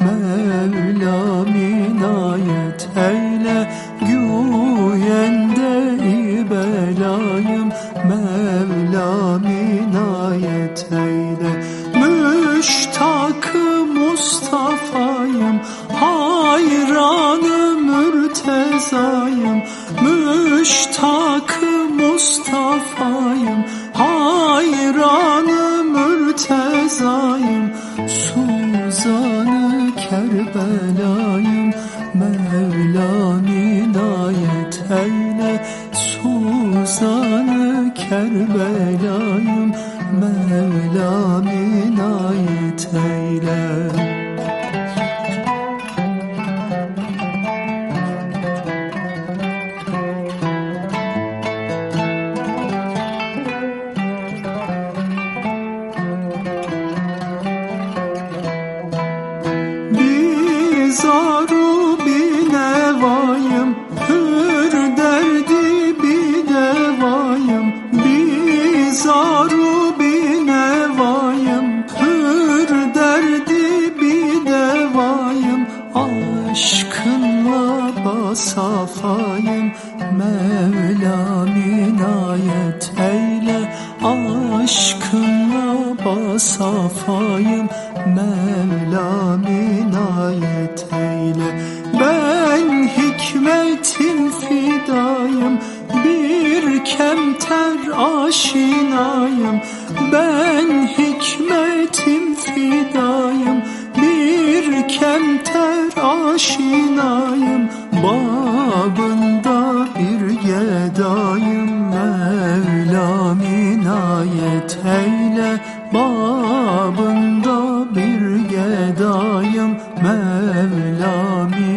Mevlam Mevlam inayet eyle Güyende ibelayım. Mevlam inayet eyle Müştak Mustafa'yım. Hayranı mürtezayım. Müştak Mustafa'yım. Hayranı mürtezayım. Su Kerbela'yım Mevlam inayet eyle. Suzanı Kerbela'yım Mevlam inayet eyle Bizaru binevayım Hür derdi binevayım Bizaru binevayım Hür derdi binevayım Aşkınla basafayım Mevlam inayet eyle Aşkınla basafayım Mevlam inayet eyle. Ben hikmetin fidayım. Bir kemter aşinayım. Ben hikmetin fidayım. Bir kemter aşinayım. Babında bir gedayım inayet eyle Babında bir gedayım Mevlam